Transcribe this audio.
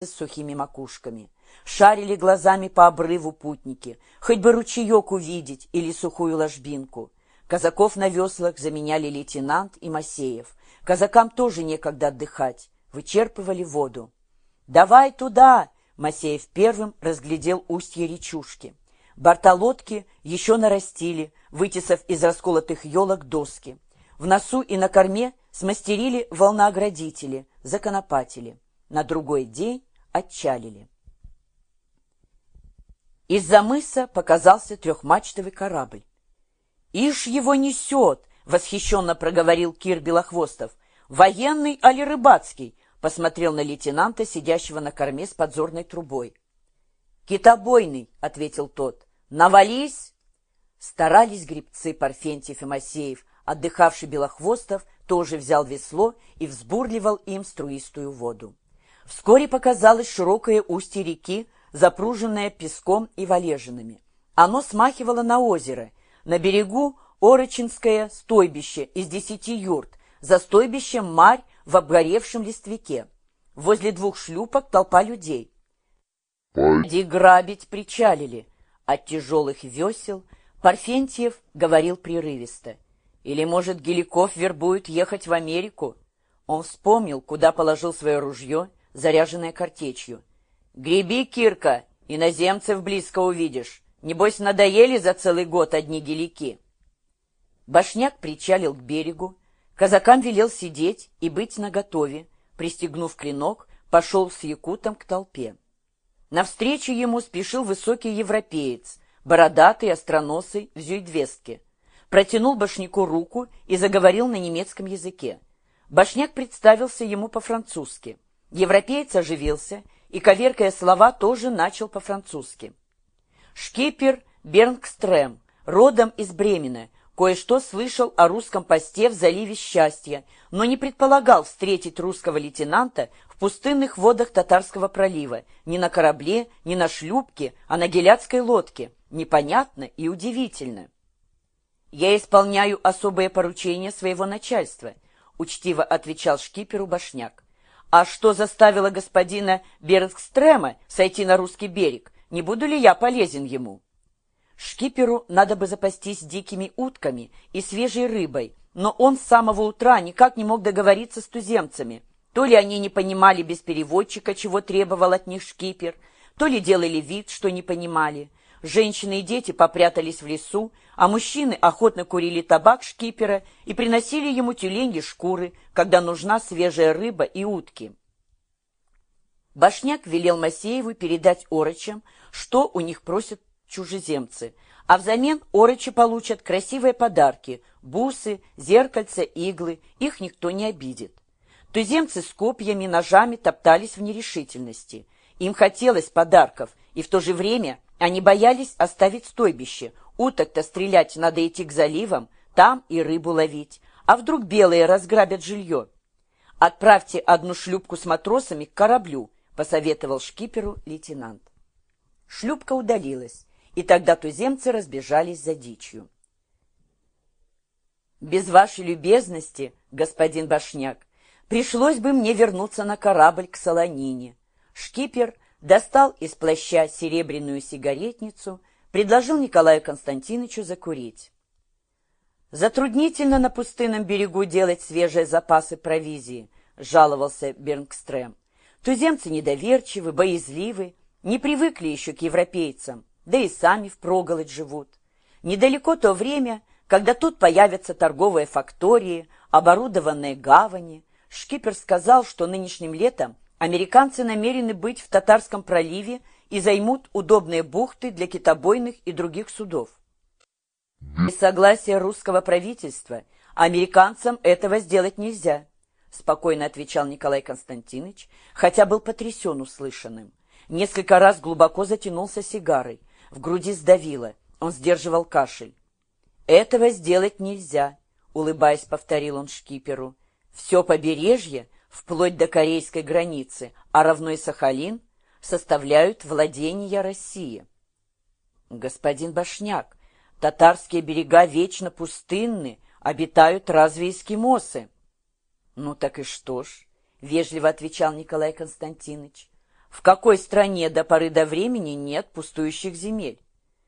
с сухими макушками. Шарили глазами по обрыву путники, хоть бы ручеек увидеть или сухую ложбинку. Казаков на веслах заменяли лейтенант и Масеев. Казакам тоже некогда отдыхать, вычерпывали воду. «Давай туда!» — Масеев первым разглядел устье речушки. Борта лодки еще нарастили, вытесав из расколотых елок доски. В носу и на корме смастерили волнооградители, законопатили. На другой день отчалили. Из-за мыса показался трехмачтовый корабль. «Ишь его несет!» — восхищенно проговорил Кир Белохвостов. «Военный али рыбацкий?» — посмотрел на лейтенанта, сидящего на корме с подзорной трубой. «Китобойный!» — ответил тот. «Навались!» Старались гребцы Парфентьев и Масеев. Отдыхавший Белохвостов тоже взял весло и взбурливал им струистую воду. Вскоре показалось широкое устье реки, запруженное песком и валежинами. Оно смахивало на озеро. На берегу Орочинское стойбище из десяти юрт, за стойбищем марь в обгоревшем листвяке. Возле двух шлюпок толпа людей. «Пойди грабить причалили!» От тяжелых весел Парфентьев говорил прерывисто. «Или, может, Геликов вербует ехать в Америку?» Он вспомнил, куда положил свое ружье, заряженная картечью. «Греби, Кирка, иноземцев близко увидишь. Небось, надоели за целый год одни гелики». Башняк причалил к берегу. Казакам велел сидеть и быть наготове. Пристегнув клинок, пошел с якутом к толпе. Навстречу ему спешил высокий европеец, бородатый, остроносый, в зюйдвестке. Протянул башняку руку и заговорил на немецком языке. Башняк представился ему по-французски. Европеец оживился и, коверкая слова, тоже начал по-французски. Шкипер Бернгстрем, родом из Бремена, кое-что слышал о русском посте в заливе Счастья, но не предполагал встретить русского лейтенанта в пустынных водах Татарского пролива, ни на корабле, ни на шлюпке, а на геляцкой лодке. Непонятно и удивительно. «Я исполняю особое поручение своего начальства», — учтиво отвечал шкиперу Башняк. А что заставило господина Бергстрема сойти на русский берег? Не буду ли я полезен ему? Шкиперу надо бы запастись дикими утками и свежей рыбой, но он с самого утра никак не мог договориться с туземцами. То ли они не понимали без переводчика, чего требовал от них шкипер, то ли делали вид, что не понимали. Женщины и дети попрятались в лесу, а мужчины охотно курили табак шкипера и приносили ему тюленьи шкуры, когда нужна свежая рыба и утки. Башняк велел Масееву передать орочам, что у них просят чужеземцы, а взамен орочи получат красивые подарки – бусы, зеркальца, иглы, их никто не обидит. Туземцы с копьями, ножами топтались в нерешительности. Им хотелось подарков, и в то же время – они боялись оставить стойбище. Уток-то стрелять надо идти к заливам, там и рыбу ловить. А вдруг белые разграбят жилье? «Отправьте одну шлюпку с матросами к кораблю», — посоветовал шкиперу лейтенант. Шлюпка удалилась, и тогда туземцы разбежались за дичью. «Без вашей любезности, господин Башняк, пришлось бы мне вернуться на корабль к Солонине». Шкипер достал из плаща серебряную сигаретницу, предложил Николаю Константиновичу закурить. «Затруднительно на пустынном берегу делать свежие запасы провизии», — жаловался Бернгстрем. «Туземцы недоверчивы, боязливы, не привыкли еще к европейцам, да и сами впроголодь живут. Недалеко то время, когда тут появятся торговые фактории, оборудованные гавани. Шкипер сказал, что нынешним летом Американцы намерены быть в Татарском проливе и займут удобные бухты для китобойных и других судов. Без согласия русского правительства американцам этого сделать нельзя, спокойно отвечал Николай Константинович, хотя был потрясен услышанным. Несколько раз глубоко затянулся сигарой, в груди сдавило, он сдерживал кашель. «Этого сделать нельзя», — улыбаясь, повторил он шкиперу. «Все побережье — вплоть до корейской границы, а равно и Сахалин, составляют владения России. Господин Башняк, татарские берега вечно пустынны, обитают разве эскимосы? Ну так и что ж, вежливо отвечал Николай Константинович. в какой стране до поры до времени нет пустующих земель.